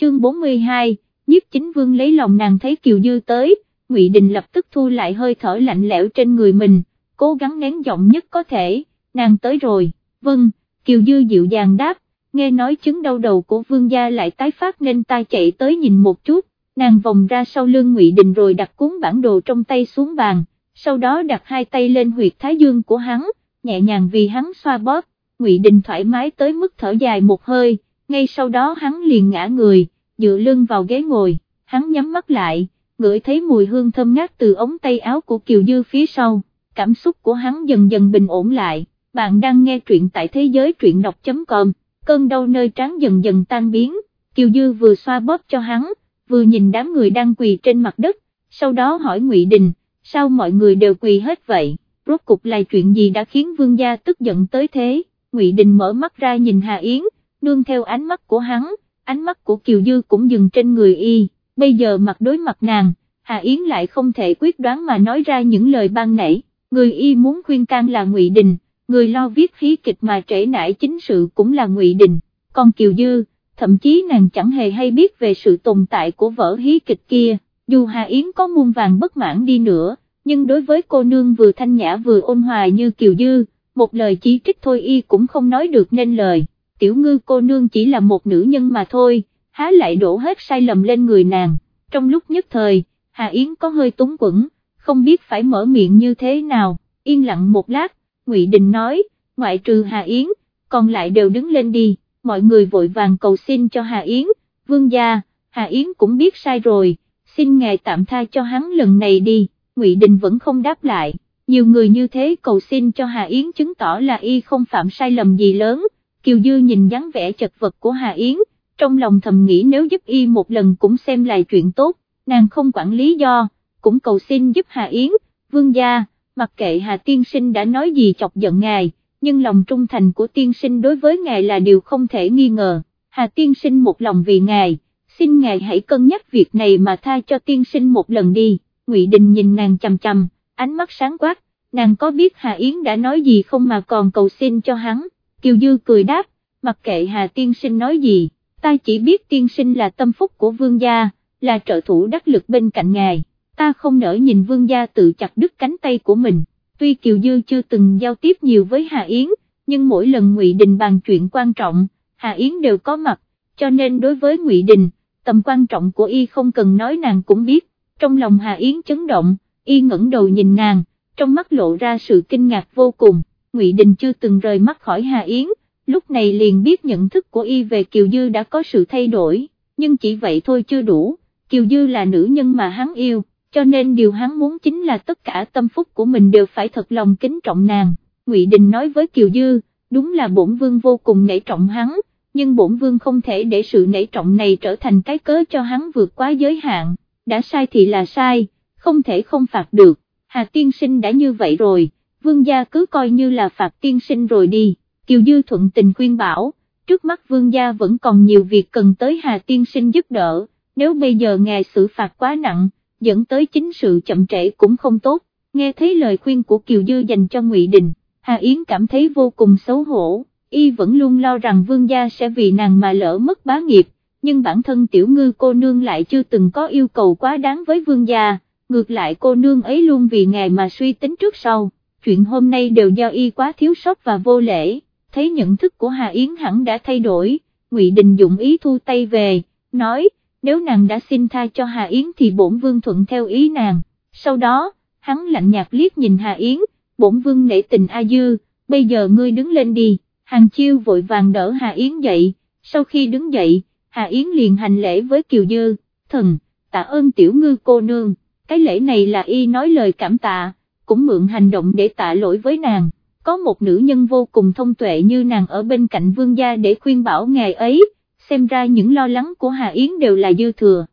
chương 42, nhiếp chính vương lấy lòng nàng thấy Kiều Dư tới, Ngụy Đình lập tức thu lại hơi thở lạnh lẽo trên người mình, cố gắng nén giọng nhất có thể, nàng tới rồi, vâng, Kiều Dư dịu dàng đáp, nghe nói chứng đau đầu của vương gia lại tái phát nên ta chạy tới nhìn một chút, nàng vòng ra sau lưng Ngụy Đình rồi đặt cuốn bản đồ trong tay xuống bàn, sau đó đặt hai tay lên huyệt thái dương của hắn, nhẹ nhàng vì hắn xoa bóp, Ngụy Đình thoải mái tới mức thở dài một hơi, ngay sau đó hắn liền ngã người, dựa lưng vào ghế ngồi, hắn nhắm mắt lại, ngửi thấy mùi hương thơm ngát từ ống tay áo của Kiều Dư phía sau, cảm xúc của hắn dần dần bình ổn lại, bạn đang nghe truyện tại thế giới truyện đọc.com, cơn đau nơi trán dần dần tan biến, Kiều Dư vừa xoa bóp cho hắn, vừa nhìn đám người đang quỳ trên mặt đất, sau đó hỏi Ngụy Đình, sao mọi người đều quỳ hết vậy, rốt cục là chuyện gì đã khiến vương gia tức giận tới thế, Ngụy Đình mở mắt ra nhìn Hà Yến, nương theo ánh mắt của hắn, ánh mắt của Kiều Dư cũng dừng trên người y, bây giờ mặt đối mặt nàng, Hà Yến lại không thể quyết đoán mà nói ra những lời ban nãy, người y muốn khuyên can là Ngụy Đình, người lo viết khí kịch mà trễ nải chính sự cũng là Ngụy Đình, còn Kiều Dư, thậm chí nàng chẳng hề hay biết về sự tồn tại của vở hí kịch kia, dù Hà Yến có muôn vàng bất mãn đi nữa, nhưng đối với cô nương vừa thanh nhã vừa ôn hòa như Kiều Dư, một lời chỉ trích thôi y cũng không nói được nên lời, tiểu ngư cô nương chỉ là một nữ nhân mà thôi, há lại đổ hết sai lầm lên người nàng, trong lúc nhất thời, Hà Yến có hơi túng quẫn, không biết phải mở miệng như thế nào, yên lặng một lát, Ngụy Đình nói, ngoại trừ Hà Yến, còn lại đều đứng lên đi, mọi người vội vàng cầu xin cho Hà Yến, vương gia, Hà Yến cũng biết sai rồi, xin ngài tạm tha cho hắn lần này đi, Ngụy Đình vẫn không đáp lại, nhiều người như thế cầu xin cho Hà Yến chứng tỏ là y không phạm sai lầm gì lớn, Kiều Dư nhìn dáng vẻ chật vật của Hà Yến, trong lòng thầm nghĩ nếu giúp y một lần cũng xem là chuyện tốt, nàng không quản lý do, cũng cầu xin giúp Hà Yến, vương gia, mặc kệ Hà Tiên Sinh đã nói gì chọc giận ngài, nhưng lòng trung thành của Tiên Sinh đối với ngài là điều không thể nghi ngờ, Hà Tiên Sinh một lòng vì ngài, xin ngài hãy cân nhắc việc này mà tha cho Tiên Sinh một lần đi, Ngụy Đình nhìn nàng chằm chằm, ánh mắt sáng quát, nàng có biết Hà Yến đã nói gì không mà còn cầu xin cho hắn, Kiều Dư cười đáp, mặc kệ Hà Tiên Sinh nói gì, ta chỉ biết Tiên Sinh là tâm phúc của vương gia, là trợ thủ đắc lực bên cạnh ngài, ta không nỡ nhìn vương gia tự chặt đứt cánh tay của mình, tuy Kiều Dư chưa từng giao tiếp nhiều với Hà Yến, nhưng mỗi lần Ngụy Đình bàn chuyện quan trọng, Hà Yến đều có mặt, cho nên đối với Ngụy Đình, tầm quan trọng của y không cần nói nàng cũng biết, trong lòng Hà Yến chấn động, y ngẩng đầu nhìn nàng, trong mắt lộ ra sự kinh ngạc vô cùng, Ngụy Đình chưa từng rời mắt khỏi Hà Yến, lúc này liền biết nhận thức của y về Kiều Dư đã có sự thay đổi, nhưng chỉ vậy thôi chưa đủ, Kiều Dư là nữ nhân mà hắn yêu, cho nên điều hắn muốn chính là tất cả tâm phúc của mình đều phải thật lòng kính trọng nàng, Ngụy Đình nói với Kiều Dư, đúng là bổn vương vô cùng nể trọng hắn, nhưng bổn vương không thể để sự nể trọng này trở thành cái cớ cho hắn vượt quá giới hạn, đã sai thì là sai, không thể không phạt được, Hà Tiên Sinh đã như vậy rồi, vương gia cứ coi như là phạt tiên sinh rồi đi, Kiều Dư thuận tình khuyên bảo, trước mắt vương gia vẫn còn nhiều việc cần tới Hà Tiên Sinh giúp đỡ, nếu bây giờ ngài xử phạt quá nặng, dẫn tới chính sự chậm trễ cũng không tốt, nghe thấy lời khuyên của Kiều Dư dành cho Ngụy Đình, Hà Yến cảm thấy vô cùng xấu hổ, y vẫn luôn lo rằng vương gia sẽ vì nàng mà lỡ mất bá nghiệp, nhưng bản thân tiểu ngư cô nương lại chưa từng có yêu cầu quá đáng với vương gia, ngược lại cô nương ấy luôn vì ngài mà suy tính trước sau, chuyện hôm nay đều do y quá thiếu sót và vô lễ, thấy nhận thức của Hà Yến hẳn đã thay đổi, Ngụy Đình dụng ý thu tay về, nói, nếu nàng đã xin tha cho Hà Yến thì bổn vương thuận theo ý nàng, sau đó, hắn lạnh nhạt liếc nhìn Hà Yến, bổn vương nể tình A Dư, bây giờ ngươi đứng lên đi, hàng chiêu vội vàng đỡ Hà Yến dậy, sau khi đứng dậy, Hà Yến liền hành lễ với Kiều Dư, thần, tạ ơn tiểu ngư cô nương, cái lễ này là y nói lời cảm tạ, cũng mượn hành động để tạ lỗi với nàng, có một nữ nhân vô cùng thông tuệ như nàng ở bên cạnh vương gia để khuyên bảo ngài ấy, xem ra những lo lắng của Hà Yến đều là dư thừa,